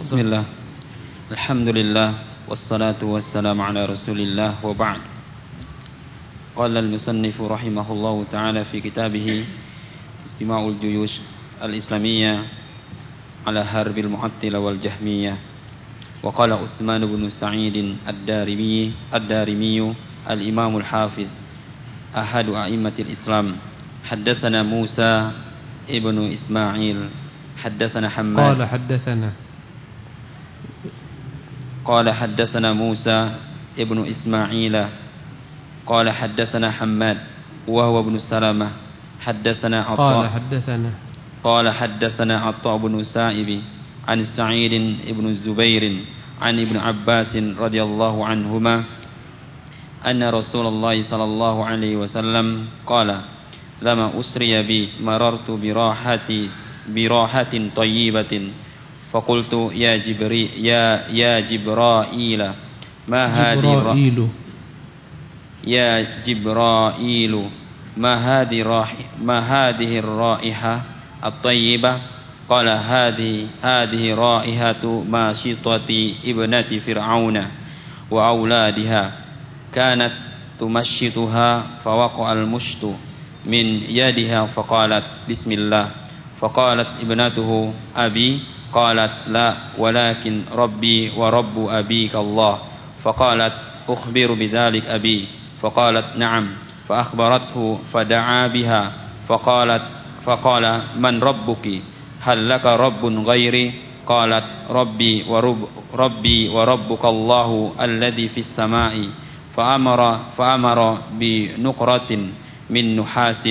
بسم الله. الحمد لله والصلاة والسلام على رسول الله وبعد. قال المصنف رحمه الله تعالى في كتابه استماع الجيوش الإسلامية على حرب المعطلة والجهمية. وقال عثمان بن سعيد الدارمي الدارمي الإمام الحافظ أحد أئمة الإسلام. حدثنا موسى ابن إسماعيل حدثنا حماد. قال حدثنا قال حدثنا موسى ابن إسماعيل قال حدثنا حماد وهو ابن سلمة حدثنا عطاء. قال حدثنا. قال حدثنا عطاء بن سائب عن سعيد بن الزبير عن ابن عباس رضي الله عنهما أن رسول الله صلى الله عليه وسلم قال لما أسري بي مررت براحة براحة طيبة فقلت يا جبريل يا يا جبرائيل ما هذه جبرائيل. يا جبرائيل ما هذه راح ما هذه الرائحة الطيبة؟ قال هذه هذه رائحة ماشطة ابنة فرعون وأولادها كانت تمشطها فوقع المشط من يدها فقالت بسم الله فقالت ابنته أبي قالت لا ولكن ربي ورب أبيك الله. فقالت أخبر بذلك أبي. فقالت نعم. فأخبرته فدعا بها. فقالت فقال من ربك؟ هل لك رب غيري؟ قالت ربي ورب ربي وربك الله الذي في السماء. فأمر فأمر بنقرة من نحاس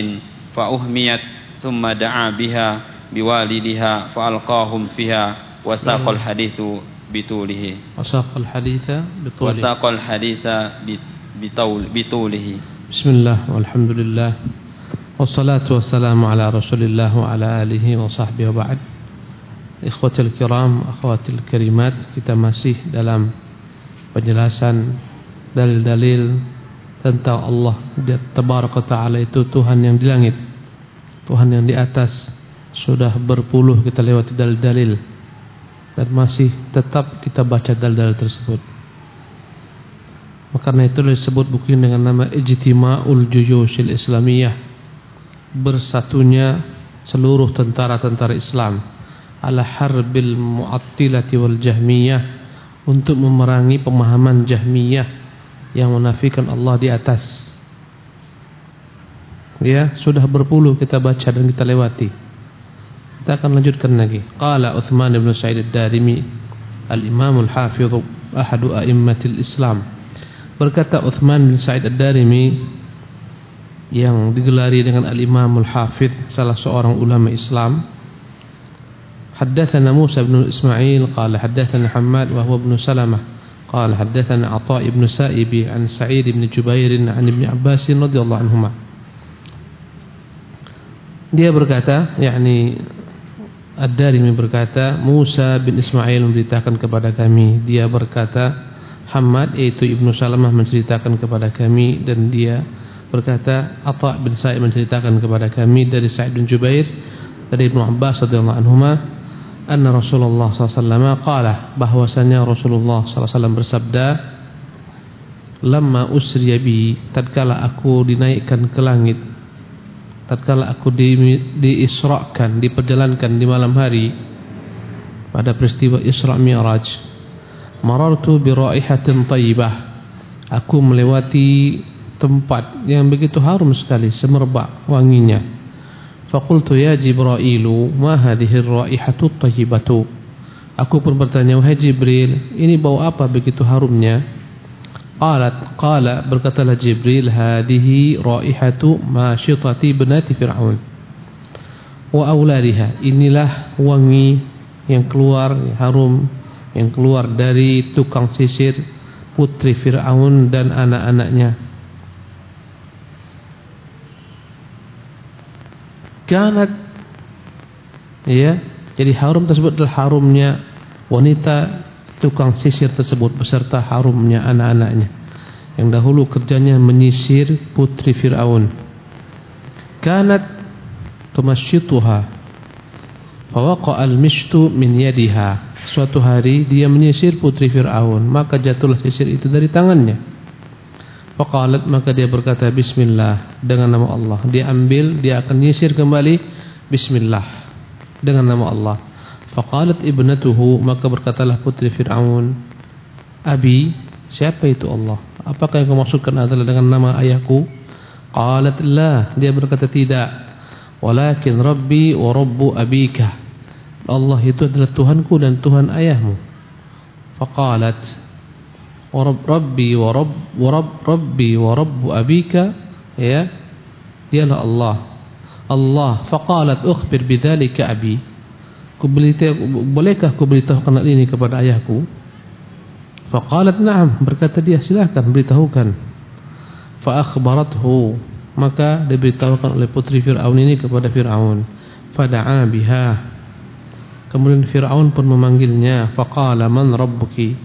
فأهميت ثم دعا بها. بوالدها فألقاهم فيها وساق نعم. الحديث بطوله. وساق الحديث بطوله. وساق الحديث بطول بطوله. بسم الله والحمد لله والصلاة والسلام على رسول الله وعلى آله وصحبه وبعد. إخوة الكرام أخوات الكريمات kita masih دلام penjelasan dalil-dalil tentang Allah. Tabaraka Ta'ala itu Tuhan yang di langit Tuhan yang di atas. Sudah berpuluh kita lewati dalil-dalil Dan masih tetap kita baca dalil-dalil tersebut. Karena itu disebut buku ini dengan nama Ijtima'ul Juyushil Islamiyah Bersatunya seluruh tentara-tentara Islam Ala harbil mu'attilati wal jahmiyah Untuk memerangi pemahaman jahmiyah Yang menafikan Allah di atas. Ya, sudah berpuluh kita baca dan kita lewati Kita akan lanjutkan lagi Qala Uthman ibn Sa'id al-Darimi Al-Imamul Hafidhu Ahadu a'immatil Islam Berkata Uthman bin Sa'id Ad-Darimi yang digelari dengan Al-Imamul Hafidh salah seorang ulama Islam حدثنا موسى بن إسماعيل قال حدثنا حماد وهو ابن سلمة قال حدثنا عطاء بن سائب عن سعيد بن جبير عن ابن عباس رضي الله عنهما dia berkata yakni Ad-Darimi berkata Musa bin Ismail memberitakan kepada kami. Dia berkata Hamad yaitu Ibnu Salamah menceritakan kepada kami. Dan dia berkata Atha bin Sa'id menceritakan kepada kami dari Sa'id bin Jubair dari Ibnu Abbas radhiyallahu anhuma anna Rasulullah SAW qala bahwasanya Rasulullah SAW bersabda lamma usriya bi tatkala aku dinaikkan ke langit tatkala aku di, diperjalankan di malam hari pada peristiwa Isra Mi'raj marartu bi raihatin thayyibah aku melewati tempat yang begitu harum sekali semerbak wanginya. Faqultu ya jibrailu ma hadhihi ar-raihatu thayyibatu aku pun bertanya wahai jibril ini bau apa begitu harumnya qalat qala berkatalah jibril hadhihi raihatu mashitati binati fir'aun wa auladiha. Inilah wangi yang keluar harum yang keluar dari tukang sisir putri Fir'aun dan anak-anaknya. Kanat ya jadi harum tersebut adalah harumnya wanita tukang sisir tersebut beserta harumnya anak-anaknya. Yang dahulu kerjanya menyisir putri Fir'aun. Kanat tumasyituha fawaqa al-mishtu min yadiha. Suatu hari dia menyisir putri Fir'aun maka jatuhlah sisir itu dari tangannya. Faqalat maka dia berkata bismillah dengan nama Allah. Dia ambil dia akan menyisir kembali bismillah dengan nama Allah faqalat ibnatuhu maka berkatalah putri Fir'aun abi siapa itu Allah? Apakah yang kau maksudkan adalah dengan nama ayahku? Qalat la. Dia berkata tidak. Walakin rabbi wa rabbu abika. Allah itu adalah Tuhanku dan Tuhan ayahmu. Faqalat rabbi wa rabb wa rabb rabbi wa rabb abika. Ya dialah Allah. Allah. Faqalat ukhbir bidzalika abi. Bolehkah ku beritahukan hal ini kepada ayahku? Faqalat na'am berkata dia silakan beritahukan. Fa akhbarathu maka diberitahukan oleh putri Firaun ini kepada Firaun. Fada'a biha Kemudian Fir'aun pun memanggilnya. Faqala man rabbuki.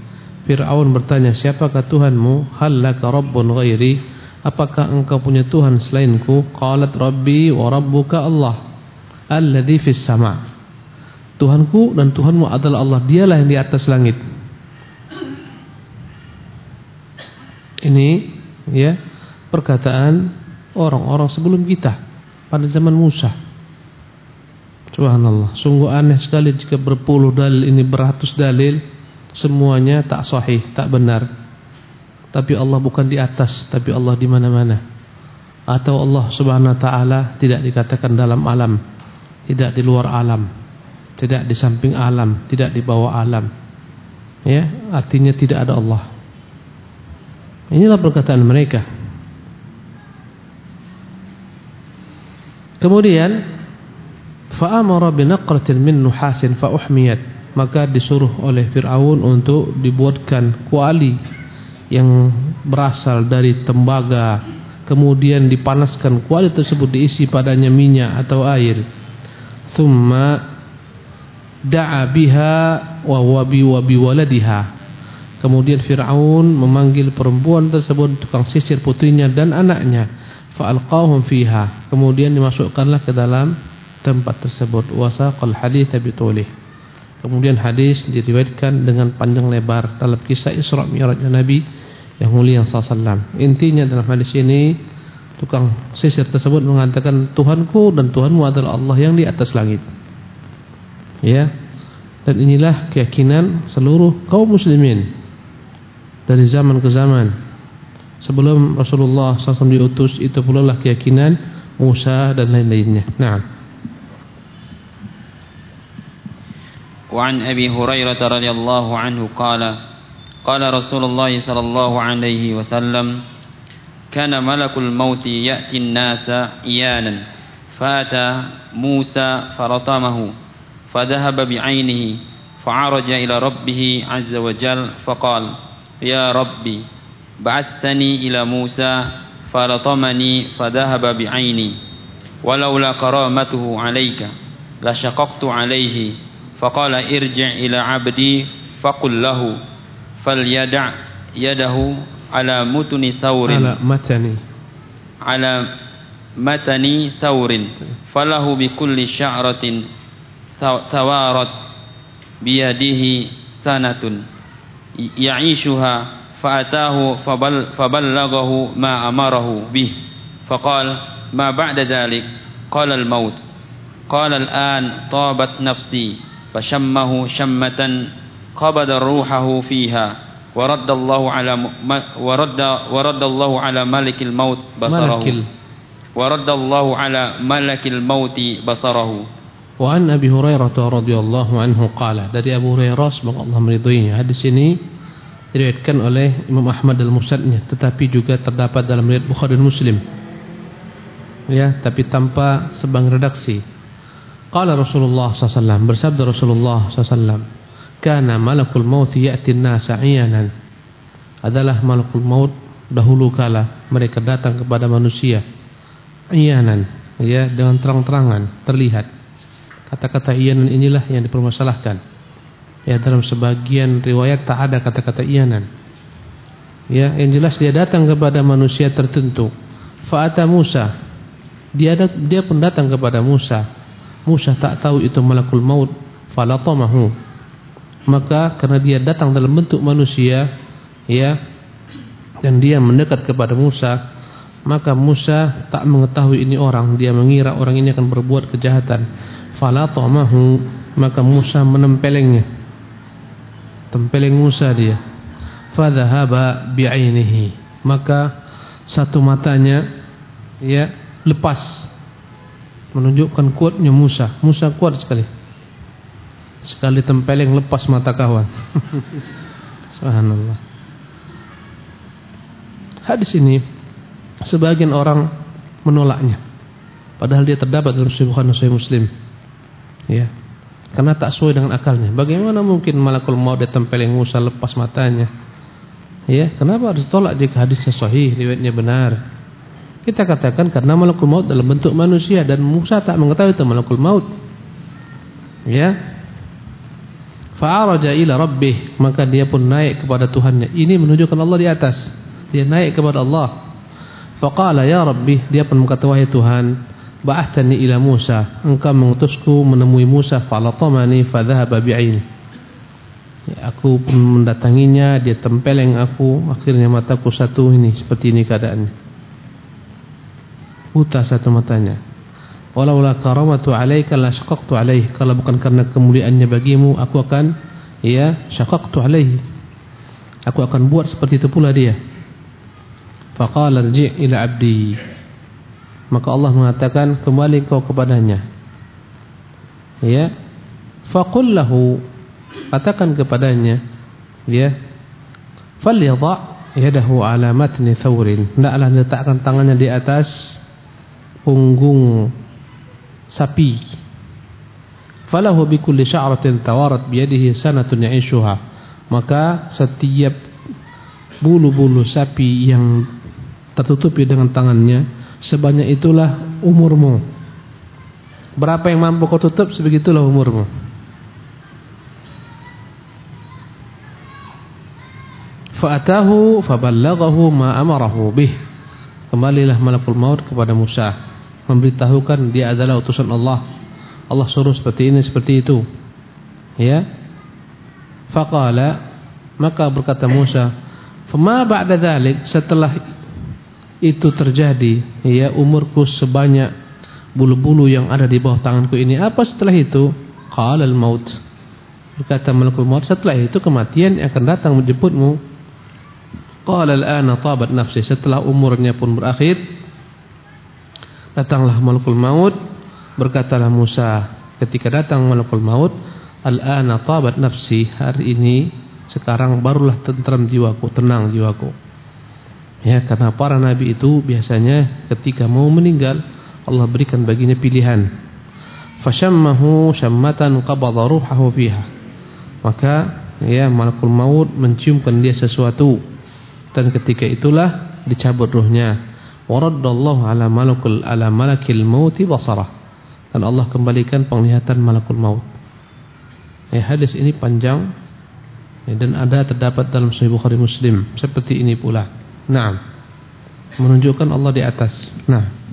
Fir'aun bertanya, siapakah Tuhanmu? Hal laka rabbun ghairi? Apakah engkau punya Tuhan selainku? Qalat rabbi wa rabbuka Allah. Alladhi fis sama' Tuhanku dan Tuhanmu adalah Allah. Dialah yang di atas langit. Ini ya perkataan orang-orang sebelum kita pada zaman Musa. Subhanallah, sungguh aneh sekali jika berpuluh dalil ini beratus dalil semuanya tak sahih, tak benar. Tapi Allah bukan di atas, tapi Allah di mana-mana. Atau Allah Subhanahu wa taala tidak dikatakan dalam alam, tidak di luar alam, tidak di samping alam, tidak di bawah alam. Ya, artinya tidak ada Allah. Inilah perkataan mereka. Kemudian Fa'amara binaqratin min nuhasin fa'uhmiyat maka disuruh oleh Fir'aun untuk dibuatkan kuali yang berasal dari tembaga kemudian dipanaskan kuali tersebut diisi padanya minyak atau air thumma da'a biha wa wabi wabi waladiha. Kemudian Fir'aun memanggil perempuan tersebut tukang sisir putrinya dan anaknya. Fa'alqahum fiha. Kemudian dimasukkanlah ke dalam tempat tersebut. Wasaqal hadits bitulih. Kemudian hadis diriwayatkan dengan panjang lebar dalam kisah Isra Mi'raj Nabi yang mulia sallallahu intinya dalam hadis ini tukang sisir tersebut mengatakan Tuhanku dan Tuhanmu adalah Allah yang di atas langit ya dan inilah keyakinan seluruh kaum muslimin dari zaman ke zaman sebelum Rasulullah SAW diutus itu pula lah keyakinan Musa dan lain-lainnya nah وعن أبي هريرة رضي الله عنه قال قال رسول الله صلى الله عليه وسلم كان ملك الموت يأتي الناس إيانا فأتى موسى فرطمه فذهب بعينه فعرج إلى ربه عز وجل فقال يا ربي بعثتني إلى موسى فلطمني فذهب بعيني ولولا كرامته عليك لشققت عليه فقال ارجع إلى عبدي فقل له فليدع يده على متن ثور على متن. على متن ثور فله بكل شعرة توارت بيده سنة يعيشها فأتاه فبل فبلغه ما أمره به. فقال ما بعد ذلك؟ قال الموت. قال الآن طابت نفسي. فشمه شمة قبض روحه فيها. ورد الله على ورد ورد الله على ملك الموت بصره. ورد الله على ملك الموت بصره. Wa an Abi Hurairah radhiyallahu anhu qala dari Abu Hurairah semoga Allah meridhoinya. Hadis ini diriwayatkan oleh Imam Ahmad dalam musnadnya tetapi juga terdapat dalam riwayat Bukhari dan Muslim. Ya, tapi tanpa sebang redaksi. Qala Rasulullah sallallahu alaihi wasallam bersabda Rasulullah SAW kana malakul maut ya'ti an-nasa adalah malakul maut dahulu kala mereka datang kepada manusia iyanan ya dengan terang-terangan terlihat kata-kata iyanan inilah yang dipermasalahkan. Ya dalam sebagian riwayat tak ada kata-kata iyanan ya yang jelas dia datang kepada manusia tertentu. Fa'ata Musa. Dia dia pun datang kepada Musa. Musa tak tahu itu malakul maut. Falatamahu. Maka karena dia datang dalam bentuk manusia ya dan dia mendekat kepada Musa maka Musa tak mengetahui ini orang. Dia mengira orang ini akan berbuat kejahatan fala tamahu. Maka Musa menempelengnya tempeleng Musa dia. Fadhahaba bi'ainihi. Maka satu matanya ya lepas. Menunjukkan kuatnya Musa. Musa kuat sekali. Sekali tempeleng lepas mata kawan. Subhanallah. Hadis ini sebagian orang menolaknya. Padahal dia terdapat dalam Sahih Bukhari Muslim ya karena tak sesuai dengan akalnya bagaimana mungkin malakul maut dia tempeleng Musa lepas matanya ya kenapa harus tolak jika hadisnya sahih riwayatnya benar kita katakan karena malakul maut dalam bentuk manusia dan Musa tak mengetahui itu malakul maut ya Fa'araja ila rabbih maka dia pun naik kepada Tuhannya. Ini menunjukkan Allah di atas. Dia naik kepada Allah. Faqala ya rabbi dia pun berkata wahai Tuhan, ba'athani ila Musa. Engkau mengutusku menemui Musa falatamani fadhahaba bi'aini. Ya, aku mendatanginya, dia tempeleng aku, akhirnya mataku satu ini seperti ini keadaannya. Buta satu matanya. Walaula karamatu alaika la syaqaqtu alaihi. Kalau bukan karena kemuliaannya bagimu, aku akan ya syaqaqtu alaihi. Aku akan buat seperti itu pula dia. Faqala rji' ila 'abdi. Maka Allah mengatakan kembali kau kepadanya. Ya. Faqul lahu katakan kepadanya ya. Falyadha' yadahu ala matni thawrin. Hendaklah letakkan tangannya di atas punggung sapi falahu bi kulli sya'ratin tawarat bi yadihi sanatun ya'ishuha maka setiap bulu-bulu sapi yang tertutupi dengan tangannya sebanyak itulah umurmu berapa yang mampu kau tutup sebegitulah umurmu fa'atahu faballaghahu ma amarahu bih kembalilah malakul maut kepada Musa memberitahukan dia adalah utusan Allah. Allah suruh seperti ini, seperti itu. Ya. Faqala maka berkata Musa, "Fama ba'da dzalik?" Setelah itu terjadi, ya umurku sebanyak bulu-bulu yang ada di bawah tanganku ini. Apa setelah itu? Qala al-maut. Berkata malakul maut, setelah itu kematian yang akan datang menjemputmu. Qala al-ana tabat nafsi. Setelah umurnya pun berakhir, Datanglah malakul maut Berkatalah Musa Ketika datang malakul maut Al-ana tabat nafsi Hari ini Sekarang barulah tentram jiwaku Tenang jiwaku Ya karena para nabi itu biasanya Ketika mau meninggal Allah berikan baginya pilihan. Fashammahu syammatan qabadha ruhahu fiha. Maka ya malakul maut menciumkan dia sesuatu. Dan ketika itulah dicabut ruhnya. Waraddallahu ala malakul ala malakil mauti basarah. Dan Allah kembalikan penglihatan malakul maut. Ya hadis ini panjang ya, dan ada terdapat dalam sahih Bukhari Muslim. Seperti ini pula na'am. Menunjukkan Allah di atas. Nah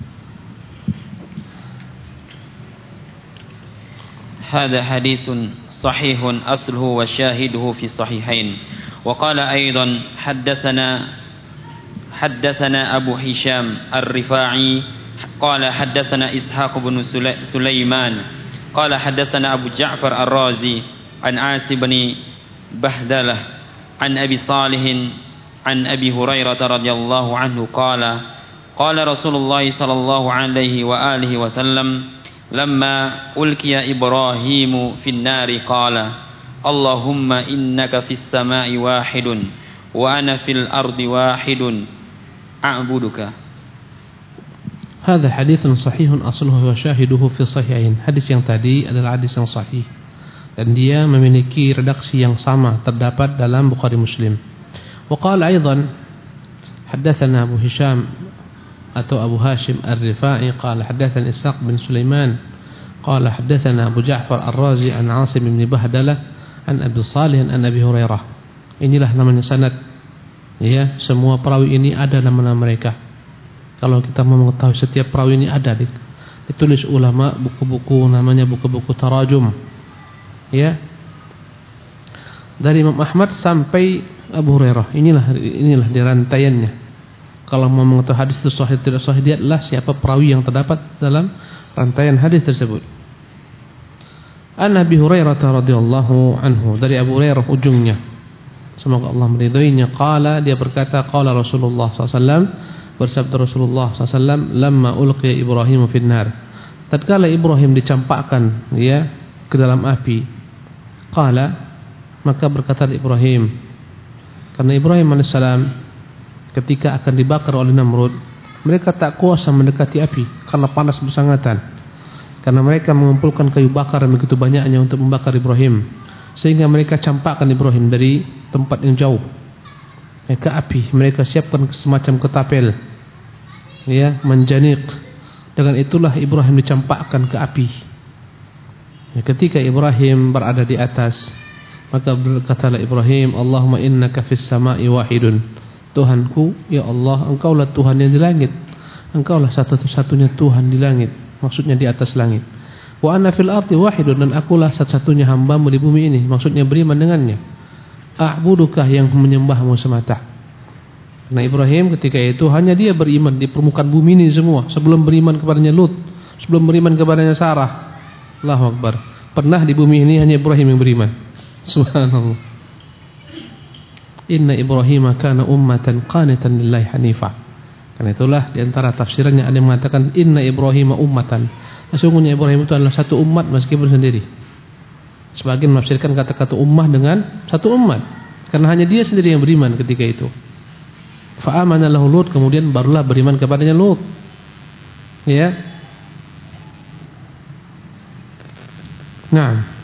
هذا حديث صحيح أصله وشاهده في الصحيحين وقال أيضا حدثنا حدثنا أبو هشام الرفاعي قال حدثنا إسحاق بن سليمان قال حدثنا أبو جعفر الرازي عن عاص بن بهدلة عن أبي صالح عن أبي هريرة رضي الله عنه قال قال رسول الله صلى الله عليه وآله وسلم لما ألقي إبراهيم في النار قال اللهم إنك في السماء واحد وأنا في الأرض واحد a'buduka. Hadza haditsun sahihun asluhu wa syahiduhu fi sahihain. Hadis yang tadi adalah hadis yang sahih dan dia memiliki redaksi yang sama terdapat dalam Bukhari Muslim. Qala aidan hadatsana Abu Hisham atau Abu Hashim Ar-Rifai qala hadatsana Ishaq bin Sulaiman qala hadatsana Abu Ja'far Ar-Razi an Asim bin Bahdalah an Abi Salih an Abi Hurairah. Inilah namanya sanad Ya, semua perawi ini ada nama-nama mereka. Kalau kita mau mengetahui setiap perawi ini ada ditulis ulama buku-buku namanya buku-buku tarajum. Ya. dari Imam Ahmad sampai Abu Hurairah. Inilah inilah di. Kalau mau mengetahui hadis itu sahih tidak sahih dia adalah siapa perawi yang terdapat dalam rantaian hadis tersebut. An Abi Hurairah radhiyallahu anhu dari Abu Hurairah ujungnya. Semoga Allah meridhoinya. Qala dia berkata qala Rasulullah SAW bersabda Rasulullah SAW lamma ulqiya Ibrahim finnar. Tatkala Ibrahim dicampakkan ya ke dalam api. Qala maka berkata Ibrahim karena Ibrahim alaihissalam ketika akan dibakar oleh Namrud mereka tak kuasa mendekati api karena panas bersangatan. Karena mereka mengumpulkan kayu bakar yang begitu banyaknya untuk membakar Ibrahim sehingga mereka campakkan Ibrahim dari tempat yang jauh. Ke api. Mereka siapkan semacam ketapel ya menjanik dengan itulah Ibrahim dicampakkan ke api. Ya, ketika Ibrahim berada di atas maka berkatalah Ibrahim Allahumma innaka fis sama'i wahidun Tuhanku, ya Allah, engkaulah Tuhan yang di langit. Engkaulah satu-satunya Tuhan di langit. Maksudnya di atas langit. Wa anna fil ardi wahidun dan akulah satu-satunya hambamu di bumi ini. Maksudnya beriman dengannya. A'budukah yang menyembahmu semata. Nah Ibrahim ketika itu hanya dia beriman di permukaan bumi ini semua. Sebelum beriman kepadanya Lut. Sebelum beriman kepadanya Sarah. Allahu Akbar. Pernah di bumi ini hanya Ibrahim yang beriman. Subhanallah. Inna Ibrahim kana ummatan qanitan lillahi hanifa. Karena itulah di antara tafsirannya ada yang mengatakan inna Ibrahim ummatan. Sesungguhnya Ibrahim itu adalah satu umat meskipun sendiri. Sebagian menafsirkan kata-kata ummah dengan satu umat. Karena hanya dia sendiri yang beriman ketika itu. Fa'amana lahu Lut kemudian barulah beriman kepadanya Lut. Ya. Nah.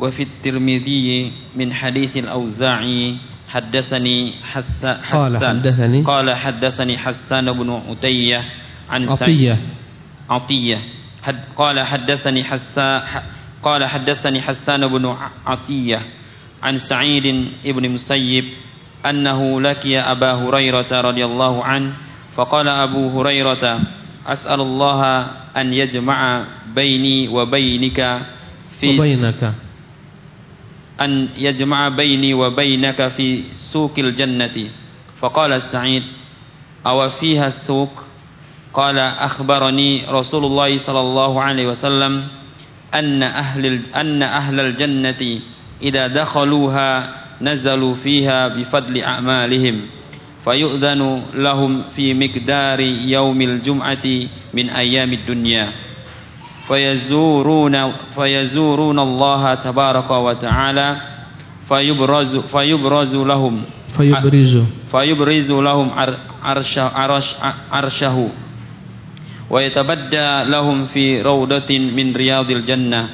وفي الترمذي من حديث الأوزاعي حدثني حسان. قال حدثني. قال حدثني حسان بن عطية عن عطية. عطية. حد قال حدثني حسان قال حدثني حسان بن عطية عن سعيد بن مسيب أنه لقي أبا هريرة رضي الله عنه فقال أبو هريرة أسأل الله أن يجمع بيني وبينك في وبينك. أن يجمع بيني وبينك في سوق الجنة. فقال السعيد أو فيها السوق؟ قال أخبرني رسول الله صلى الله عليه وسلم أن أهل أن أهل الجنة إذا دخلوها نزلوا فيها بفضل أعمالهم فيؤذن لهم في مقدار يوم الجمعة من أيام الدنيا. فيزورون فيزورون الله تبارك وتعالى فيبرز فيبرز لهم فيبرز. فيبرز لهم عرش عرش عرشه ويتبدى لهم في روضة من رياض الجنة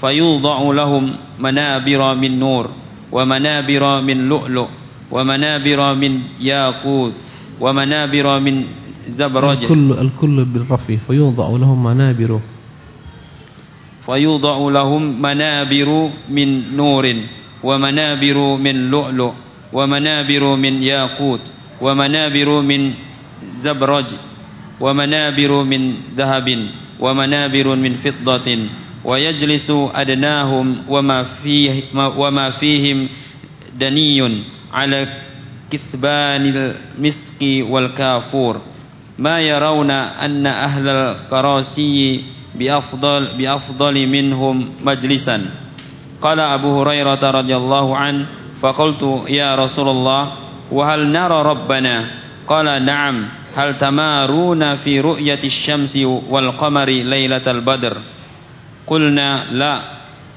فيوضع لهم منابر من نور ومنابر من لؤلؤ ومنابر من ياقوت ومنابر من زبرج الكل الكل بالرفي فيوضع لهم منابر. فيوضع لهم منابر من نور ومنابر من لؤلؤ ومنابر من ياقوت ومنابر من زبرج ومنابر من ذهب ومنابر من فضة ويجلس أدناهم وما, فيه وما فيهم دني على كثبان المسك والكافور. ما يرون أن أهل الكراسي بأفضل, بأفضل منهم مجلسا. قال أبو هريرة رضي الله عنه فقلت يا رسول الله وهل نرى ربنا؟ قال نعم. هل تمارون في رؤية الشمس والقمر ليلة البدر؟ قلنا لا.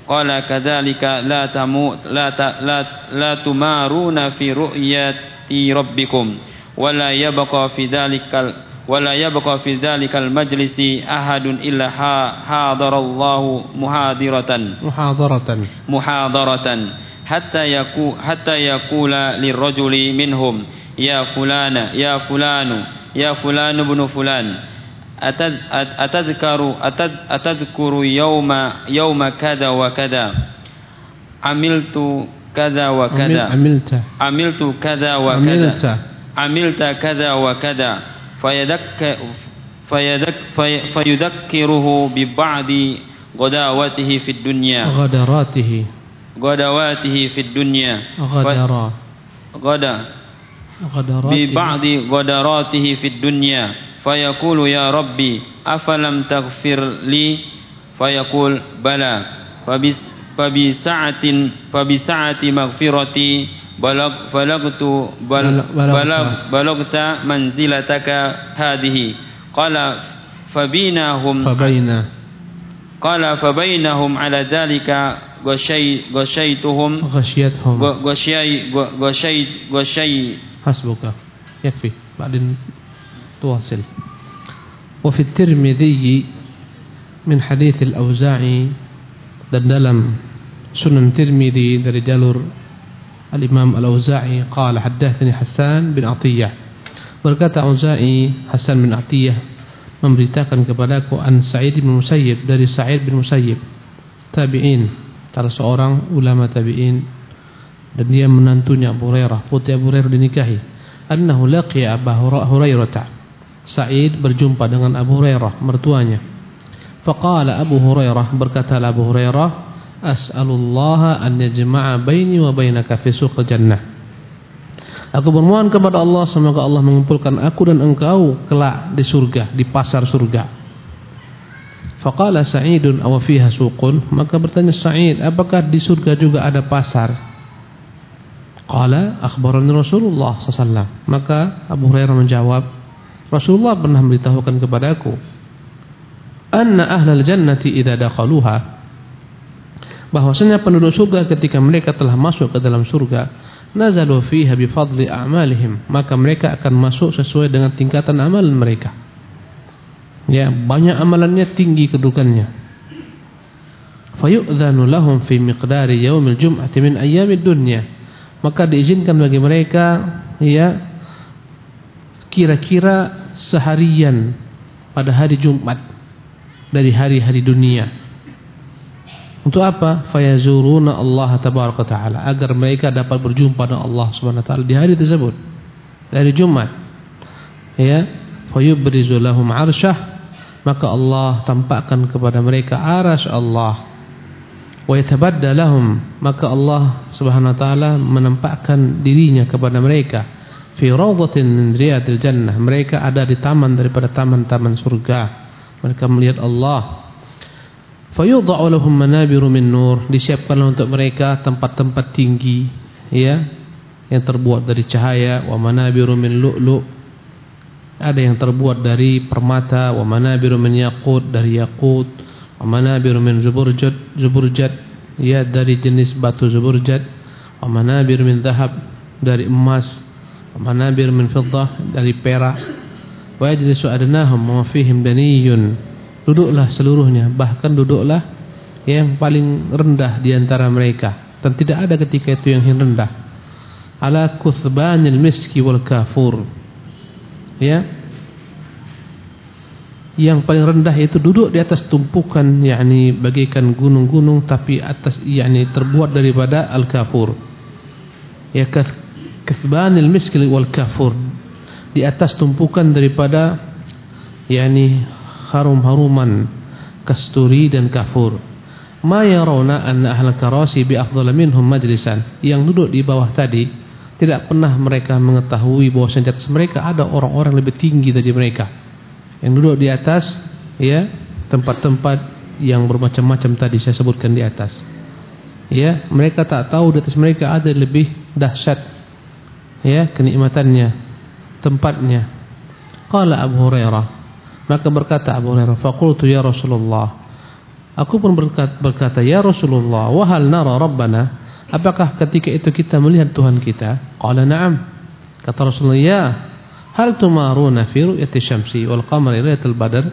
قال كذلك لا, تمو لا, لا, لا تمارون في رؤية ربكم ولا يبقى في ذلك ولا يبقى في ذلك المجلس أحد إلا حاضر الله محاضرة. محاضرة. محاضرة. حتى يقول حتى يقول للرجل منهم يا فلان يا فلان يا فلان ابن فلان أتذكر أتذكر يوم يوم كذا وكذا عملت كذا وكذا عملت. عملت كذا وكذا عملت كذا وكذا فيذك فيذك في فيذكره ببعض غداوته في الدنيا. غدراته. غدواته في الدنيا. غدرا. غدا. غدراته. ببعض غدراته في الدنيا. فيقول يا ربي أفلم تغفر لي؟ فيقول بلى. فبس فبسعة فبسعة مغفرتي بلغ بلغت بل بلغ بلغت. منزلتك هذه. قال فبينهم فبين. قال فبينهم على ذلك غشي غشيتهم. غشيتهم. غشي غشي غشي. حسبك. يكفي. بعدين تواصل. وفي الترمذي من حديث الأوزاعي dan dalam Sunan Tirmidzi dari jalur Al-Imam Al-Auza'i qala haddatsani Hasan bin Atiyah. Berkata Auza'i Hasan bin Atiyah memberitakan kepadaku an Sa'id bin Musayyib dari Sa'id bin Musayyib. Tabi'in salah seorang ulama tabi'in. Dan dia menantunya Abu Hurairah putri Abu Hurairah dinikahi. Annahu laqiya Abu Hurairah. Sa'id berjumpa dengan Abu Hurairah mertuanya. Faqala Abu Hurairah berkata Abu Hurairah, "As'alullah an yajma'a baini wa bainaka fi suqil jannah." Aku bermohon kepada Allah semoga Allah mengumpulkan aku dan engkau kelak di surga, di pasar surga. Faqala Sa'idun aw fiha suqun? Maka bertanya Sa'id, apakah di surga juga ada pasar? Qala akhbarani Rasulullah sallallahu Maka Abu Hurairah menjawab, Rasulullah pernah memberitahukan kepadaku anna ahlal jannati idza dakhaluha bahwasanya penduduk surga ketika mereka telah masuk ke dalam surga nazalu fiha bi fadli a'malihim maka mereka akan masuk sesuai dengan tingkatan amalan mereka. Ya banyak amalannya tinggi kedudukannya. Fayu'dhanu lahum fi miqdari yaumil jum'ati min ayyamid dunya. Maka diizinkan bagi mereka ya kira-kira seharian pada hari Jumat dari hari-hari dunia. Untuk apa? Fayazuruna Allah tabaraka taala agar mereka dapat berjumpa dengan Allah Subhanahu wa taala di hari tersebut. Dari Jumat. Ya, fayubrizu lahum 'arsyah maka Allah tampakkan kepada mereka arasy Allah. Wa yatabadda lahum maka Allah Subhanahu wa taala menampakkan dirinya kepada mereka fi rawdatin min riyadil jannah. Mereka ada di taman daripada taman-taman surga mereka melihat Allah fayudha'u lahum manabiru min nur. Disiapkanlah untuk mereka tempat-tempat tinggi ya yang terbuat dari cahaya. Wa manabiru min lu'lu' ada yang terbuat dari permata. Wa manabiru min yaqut dari yaqut. Wa manabiru min zuburjad zuburjad ya dari jenis batu zuburjad. Wa manabiru min dhahab dari emas. Wa manabiru min fiddah dari perak. Wa yajlisu adnahum wa fihim daniyun duduklah seluruhnya. Bahkan duduklah yang paling rendah di antara mereka. Dan tidak ada ketika itu yang rendah. Ala kuthbanil miski wal kafur. Ya. Yang paling rendah itu duduk di atas tumpukan yakni bagaikan gunung-gunung tapi atas yakni terbuat daripada al-kafur ya kathbanil miski wal kafur. Di atas tumpukan daripada yakni harum-haruman kasturi dan kafur. Ma yarawna anna ahlal karasi bi minhum majlisan. Yang duduk di bawah tadi tidak pernah mereka mengetahui bahwa di atas mereka ada orang-orang lebih tinggi dari mereka. Yang duduk di atas ya tempat-tempat yang bermacam-macam tadi saya sebutkan di atas. Ya, mereka tak tahu di atas mereka ada lebih dahsyat ya kenikmatannya tempatnya. Qala Abu Hurairah. Maka berkata Abu Hurairah, "Faqultu ya Rasulullah." Aku pun berkata, "Ya Rasulullah, wa hal nara Rabbana?" Apakah ketika itu kita melihat Tuhan kita? Qala na'am. Kata Rasulullah, "Ya, hal tumaruna fi ru'yati syamsi wal qamari lailatul badr?"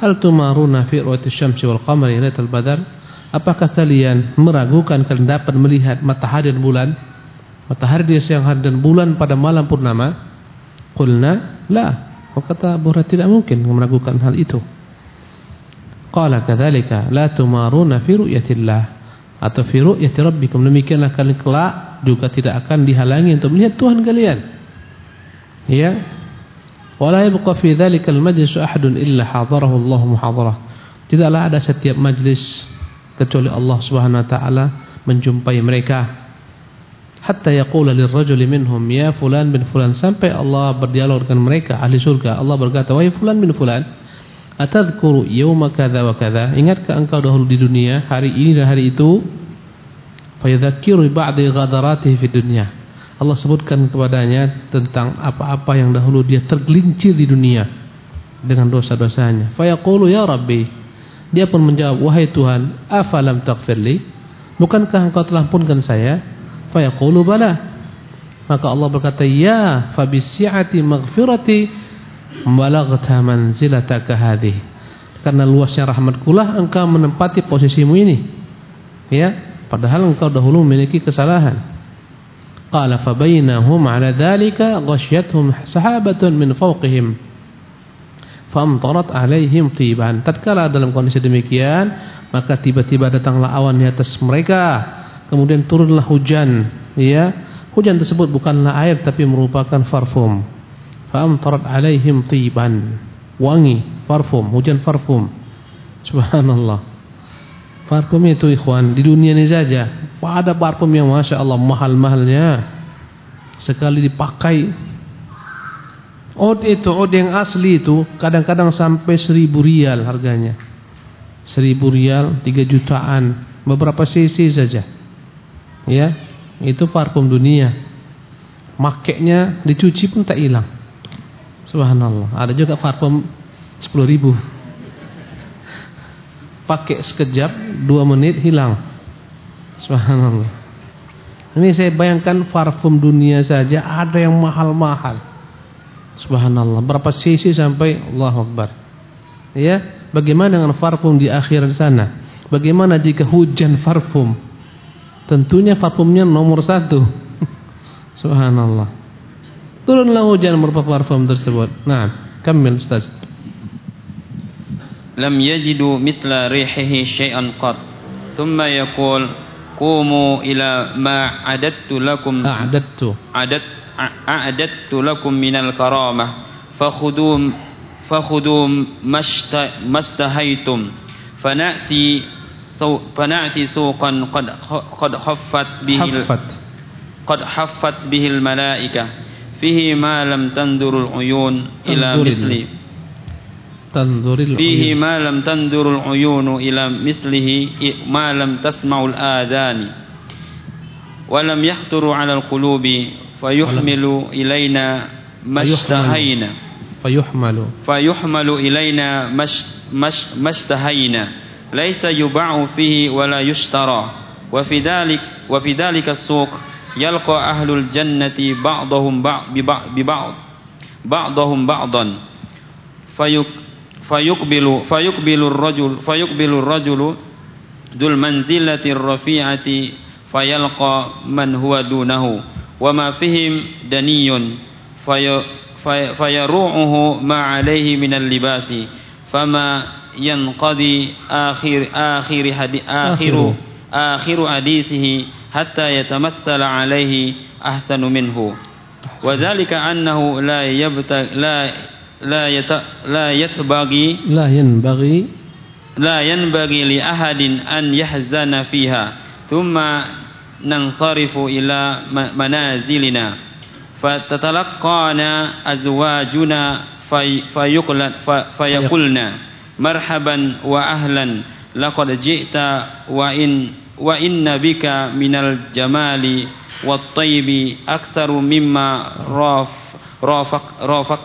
Hal tumaruna fi ru'yati syamsi wal qamari lailatul badr? Apakah kalian meragukan kalian dapat melihat matahari dan bulan matahari di siang hari dan bulan pada malam purnama? Qulna, la. Kata Abu Hurairah tidak mungkin meragukan hal itu. Qala kadzalika la tumaruna fi ru'yatillah atau fi ru'yati rabbikum demikianlah kalian kelak juga tidak akan dihalangi untuk melihat Tuhan kalian. Ya. Wala yabqa fi dzalika al-majlis ahadun illa hadarahu Allah muhadarah. Tidaklah ada setiap majlis kecuali Allah Subhanahu wa taala menjumpai mereka. Hatta yaqula lirrajuli minhum ya fulan bin fulan sampai Allah berdialog dengan mereka ahli surga. Allah berkata, "Wahai fulan bin fulan, atadhkuru yawma kadza wa kadza? Ingatkah engkau dahulu di dunia hari ini dan hari itu?" Fayadhakkiru ba'di ghadaratihi fi dunya. Allah sebutkan kepadanya tentang apa-apa yang dahulu dia tergelincir di dunia dengan dosa-dosanya. Fayaqulu ya Rabbi. Dia pun menjawab, "Wahai Tuhan, afalam taghfirli?" Bukankah engkau telah ampunkan saya? Fayaqulu bala. Maka Allah berkata, "Ya, fa bisi'ati maghfirati balaghta manzilataka hadhihi." Karena luasnya rahmatkulah engkau menempati posisimu ini. Ya, padahal engkau dahulu memiliki kesalahan. Qala fa bainahum 'ala dhalika ghasyatuhum sahabatun min fawqihim. Famtarat 'alaihim tiban. Tatkala dalam kondisi demikian, maka tiba-tiba datanglah awan di atas mereka kemudian turunlah hujan ya. Hujan tersebut bukanlah air tapi merupakan parfum. Fa'amtarat alaihim tiban. Wangi parfum hujan parfum. Subhanallah. Parfum itu ikhwan di dunia ini saja ada parfum yang masya Allah mahal-mahalnya. Sekali dipakai. Od itu, od yang asli itu kadang-kadang sampai seribu rial harganya. Seribu rial, tiga jutaan, beberapa cc saja. Ya, itu parfum dunia. Makainya dicuci pun tak hilang. Subhanallah. Ada juga parfum sepuluh ribu. Pakai sekejap, dua menit hilang. Subhanallah. Ini saya bayangkan parfum dunia saja ada yang mahal-mahal. Subhanallah. Berapa cc sampai Allah Akbar. Ya, Bagaimana dengan parfum di akhirat sana? Bagaimana jika hujan parfum? Tentunya parfumnya nomor satu. Subhanallah. Turunlah hujan berupa parfum tersebut. Nah, kamil Ustaz. Lam yajidu mitla rihihi syai'an qat. Thumma yaqul kumu ila ma adattu lakum a'adattu adat a'adattu lakum minal karamah fakhudum fakhudum mastahaitum fanati فنأتي سوقا قد قد حفت به حفت قد حفت به الملائكة فيه ما لم تنظر العيون إلى مثله تنظر العيون. فيه ما لم تنظر العيون إلى مثله ما لم تسمع الآذان. ولم يخطر على القلوب فيحمل إلينا ما اشتهينا. فيحمل. فيحمل إلينا مش مشتهينا ليس يباع فيه ولا يشترى. وفي ذلك وفي ذلك السوق يلقى أهل الجنة بعضهم بعض ببعض, بعضهم بعضا. فيقبل فيقبل الرجل فيقبل الرجل ذو المنزلة الرفيعة فيلقى من هو دونه. وما فيهم دني في فيروعه ما عليه من اللباس. فما ينقضي آخر آخر آخر آخر حديثه حتى يتمثل عليه أحسن منه. وذلك أنه لا يبتغي لا لا يت لا يتبغي لا ينبغي. لا ينبغي لأحد أن يحزن فيها. ثم ننصرف إلى منازلنا. فتتلقانا أزواجنا في مرحبا واهلا. لقد جئت وإن وإن بك من الجمال والطيب أكثر مما راف رافق رافق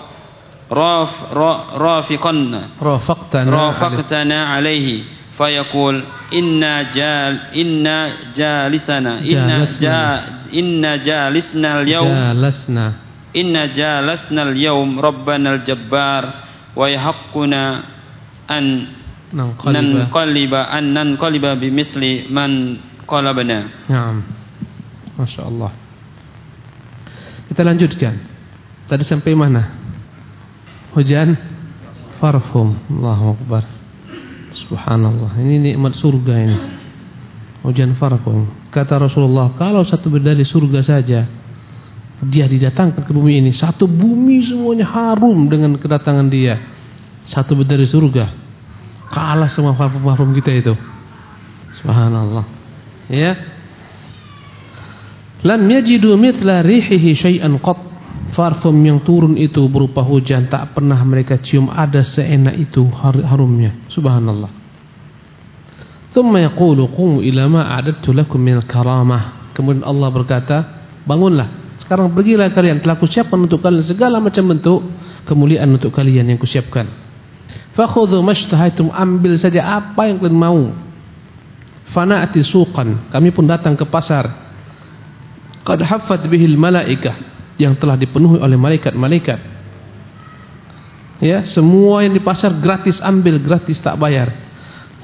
راف رافقنا رافقتنا رافقتنا عليه, فيقول إنا جال إنا جالسنا إنا جالسنا. إنا جالسنا اليوم. جالسنا. إنا جالسنا اليوم ربنا الجبار ويحقنا an nan nanqaliba an nan nanqaliba bimithli man qalabana. Naam. Masya Allah. Kita lanjutkan. Tadi sampai mana? Hujan farfum. Allahu Akbar. Subhanallah. Ini nikmat surga ini. Hujan farfum. Kata Rasulullah, kalau satu bidadari surga saja dia didatangkan ke bumi ini, satu bumi semuanya harum dengan kedatangan dia. Satu bidadari surga Kalah semua parfum-parfum kita itu. Subhanallah. Ya. Lam yajidu mithla rihihi syai'an qat. Parfum yang turun itu berupa hujan tak pernah mereka cium ada seenak itu harumnya. Subhanallah. Thumma yaqulu qumu ila ma a'adtu lakum min karamah. Kemudian Allah berkata, bangunlah. Sekarang pergilah kalian telah kusiapkan untuk kalian segala macam bentuk kemuliaan untuk kalian yang kusiapkan. Fakhudhu mashtahaitum ambil saja apa yang kalian mau. Fana'ati suqan. Kami pun datang ke pasar. Qad haffat bihil malaikah yang telah dipenuhi oleh malaikat-malaikat. Ya, semua yang di pasar gratis ambil, gratis tak bayar.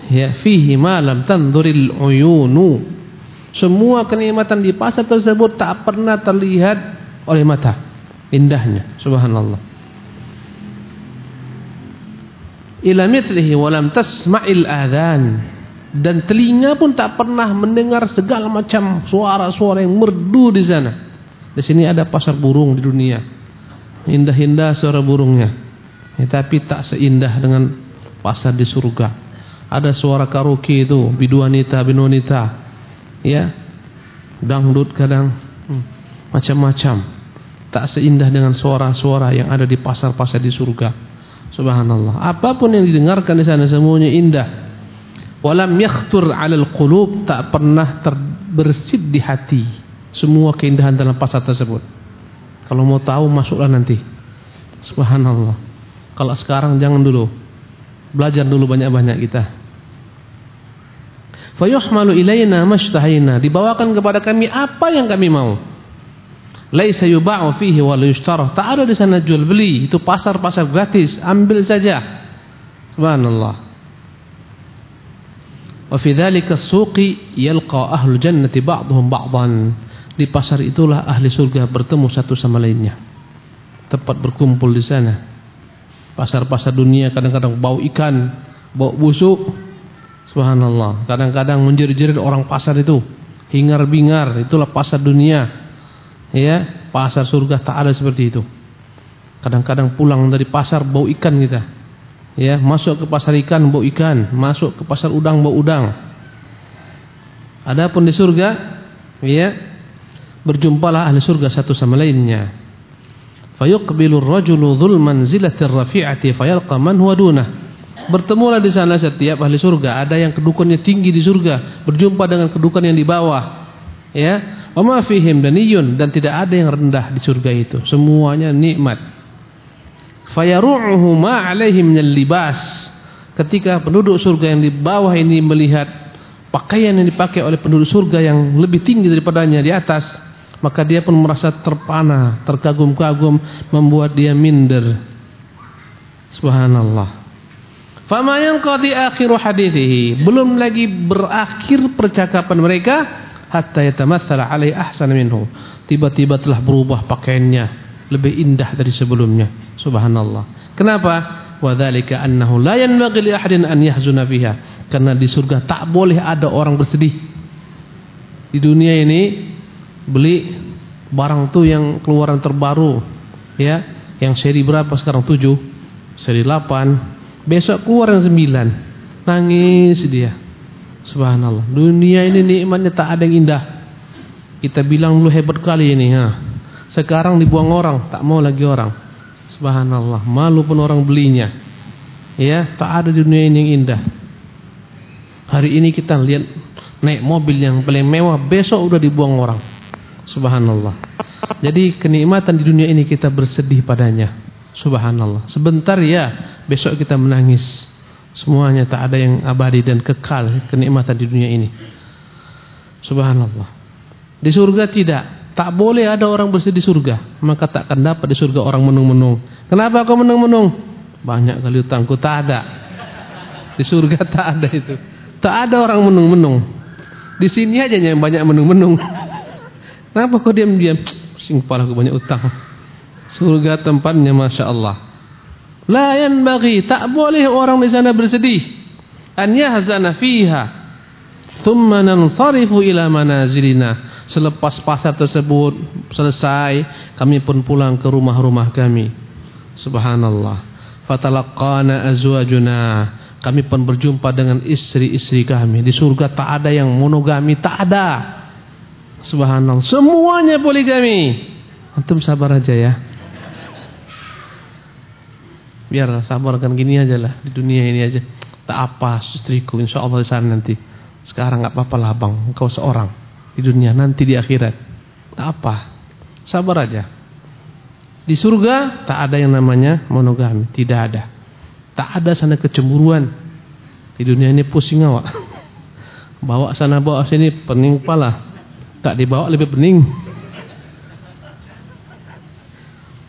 Ya, fihi ma lam tanzuril uyunu. Semua kenikmatan di pasar tersebut tak pernah terlihat oleh mata. Indahnya, subhanallah. Ila mithlihi wa lam tasma'il adhan dan telinga pun tak pernah mendengar segala macam suara-suara yang merdu di sana. Di sini ada pasar burung di dunia. Indah-indah suara burungnya. Ya, tapi tak seindah dengan pasar di surga. Ada suara karaoke itu, biduanita, binonita. Ya. Dangdut kadang hmm, macam-macam. Tak seindah dengan suara-suara yang ada di pasar-pasar di surga. Subhanallah. Apa pun yang didengarkan di sana semuanya indah. Walam yakhtur 'alal qulub tak pernah terbersit di hati semua keindahan dalam pasar tersebut. Kalau mau tahu masuklah nanti. Subhanallah. Kalau sekarang jangan dulu. Belajar dulu banyak-banyak kita. Fayuhmalu ilaina mashtahina dibawakan kepada kami apa yang kami mau laisa yuba'u fihi wa la tak ada di sana jual beli itu pasar-pasar gratis ambil saja subhanallah Wa fi dzalika suqi yalqa ahlul jannati ba'dhum ba'dhan. Di pasar itulah ahli surga bertemu satu sama lainnya. Tempat berkumpul di sana. Pasar-pasar dunia kadang-kadang bau ikan, bau busuk. Subhanallah. Kadang-kadang menjerit-jerit orang pasar itu. Hingar-bingar, itulah pasar dunia. Ya, pasar surga tak ada seperti itu. Kadang-kadang pulang dari pasar bau ikan kita. Ya masuk ke pasar ikan bau ikan masuk ke pasar udang bau udang. Adapun di surga ya berjumpalah ahli surga satu sama lainnya. Fayuqbilu ar-rajulu manzilati ar-rafi'ati fayalqa man huwa dunah. Bertemulah di sana setiap ahli surga. Ada yang kedudukannya tinggi di surga berjumpa dengan kedudukan yang di bawah ya wa ma fihim daniyun dan tidak ada yang rendah di surga itu. Semuanya nikmat. Fayaru'uhu ma alaihi minal libas. Ketika penduduk surga yang di bawah ini melihat pakaian yang dipakai oleh penduduk surga yang lebih tinggi daripadanya di atas maka dia pun merasa terpana terkagum-kagum membuat dia minder. Subhanallah. Fama yanqadi akhiru hadithihi. Belum lagi berakhir percakapan mereka hatta yatamatsala alai ahsan minhu tiba-tiba telah berubah pakaiannya lebih indah dari sebelumnya. Subhanallah. Kenapa? Wadzalika annahu la yanbaghi li ahadin an yahzuna fiha. Karena di surga tak boleh ada orang bersedih. Di dunia ini beli barang tuh yang keluaran terbaru ya, yang seri berapa sekarang 7, seri 8, besok keluar yang 9. Nangis dia. Subhanallah. Dunia ini nikmatnya tak ada yang indah. Kita bilang lu hebat kali ini, ha. Sekarang dibuang orang, tak mau lagi orang. Subhanallah, malu pun orang belinya. Ya, tak ada di dunia ini yang indah. Hari ini kita lihat naik mobil yang paling mewah, besok udah dibuang orang. Subhanallah. Jadi kenikmatan di dunia ini kita bersedih padanya. Subhanallah. Sebentar ya, besok kita menangis. Semuanya tak ada yang abadi dan kekal kenikmatan di dunia ini. Subhanallah. Di surga tidak. Tak boleh ada orang bersih di surga. Maka tak akan dapat di surga orang menung-menung. Kenapa kau menung-menung? Banyak kali utangku. Tak ada. Di surga tak ada itu. Tak ada orang menung-menung. Di sini aja yang banyak menung-menung. Kenapa kau diam-diam? Sing kepala aku banyak utang. Surga tempatnya Masya Allah. Layan bagi. Tak boleh orang di sana bersedih. An yahzana fiha. Thumma nansarifu ila manazilina Selepas pasar tersebut selesai, kami pun pulang ke rumah-rumah kami. Subhanallah. Fatalaqana azwajuna. Kami pun berjumpa dengan istri-istri kami. Di surga tak ada yang monogami, tak ada. Subhanallah. Semuanya poligami. Antum sabar aja ya. Biar sabarkan gini aja lah di dunia ini aja. Tak apa istriku insya Allah di sana nanti. Sekarang nggak apa-apa lah bang, engkau seorang di dunia nanti di akhirat. Tak apa, sabar aja. Di surga tak ada yang namanya monogami, tidak ada. Tak ada sana kecemburuan. Di dunia ini pusing awak. Bawa sana bawa sini pening pala. Tak dibawa lebih pening.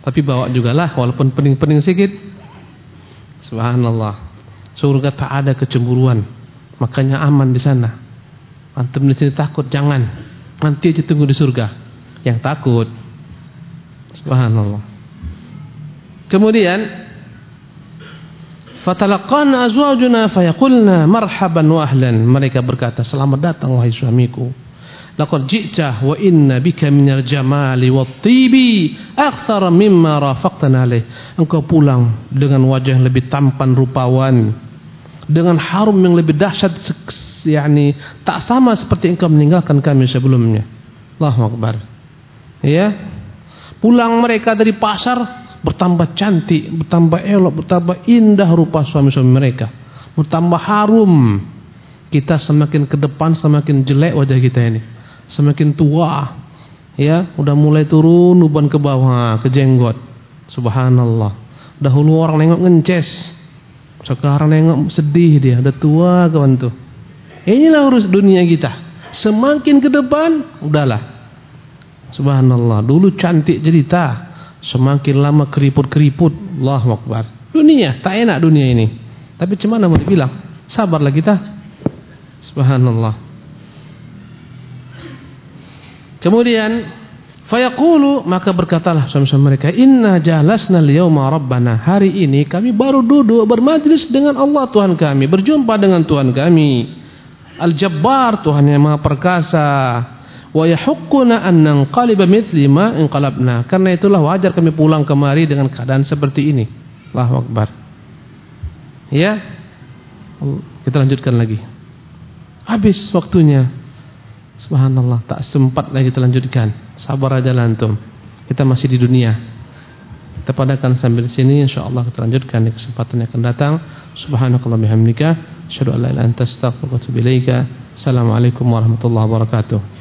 Tapi bawa juga lah walaupun pening-pening sedikit. Subhanallah. Surga tak ada kecemburuan. Makanya aman di sana. Antum di sini takut jangan. Nanti aja tunggu di surga. Yang takut. Subhanallah. Kemudian Fatalaqana azwajuna fayaqulna marhaban wa ahlan. Mereka berkata, "Selamat datang wahai suamiku." Laqad ji'ta wa inna bika minal jamali wat tibi akthar mimma rafaqtana alaih. Engkau pulang dengan wajah yang lebih tampan rupawan, dengan harum yang lebih dahsyat yakni tak sama seperti engkau meninggalkan kami sebelumnya. Allahu akbar. Ya. Pulang mereka dari pasar bertambah cantik, bertambah elok, bertambah indah rupa suami-suami mereka, bertambah harum. Kita semakin ke depan semakin jelek wajah kita ini, semakin tua, ya, udah mulai turun uban ke bawah, ke jenggot. Subhanallah. Dahulu orang nengok ngences, sekarang nengok sedih dia, udah tua kawan tuh. Inilah urus dunia kita. Semakin ke depan, udahlah. Subhanallah. Dulu cantik cerita, Semakin lama keriput-keriput, Allahu Akbar. Dunia, tak enak dunia ini. Tapi cuma mau dibilang, sabarlah kita. Subhanallah. Kemudian fayaqulu maka berkatalah suami-suami mereka, "Inna jalasna al-yawma rabbana." Hari ini kami baru duduk bermajlis dengan Allah Tuhan kami, berjumpa dengan Tuhan kami. Al-Jabbar Tuhan yang Maha Perkasa. Wa yahuqquna an nanqaliba mithli ma inqalabna. Karena itulah wajar kami pulang kemari dengan keadaan seperti ini. Allahu akbar. Ya? Kita lanjutkan lagi. Habis waktunya subhanallah tak sempat lagi kita lanjutkan sabar aja lantum kita masih di dunia. Kita padakan sambil sini insyaallah kita lanjutkan di kesempatan yang akan datang. Subhanakallah bihamdika. Asyhadu an la ilaha anta astaghfiruka wa atubu ilaika. Assalamualaikum warahmatullahi wabarakatuh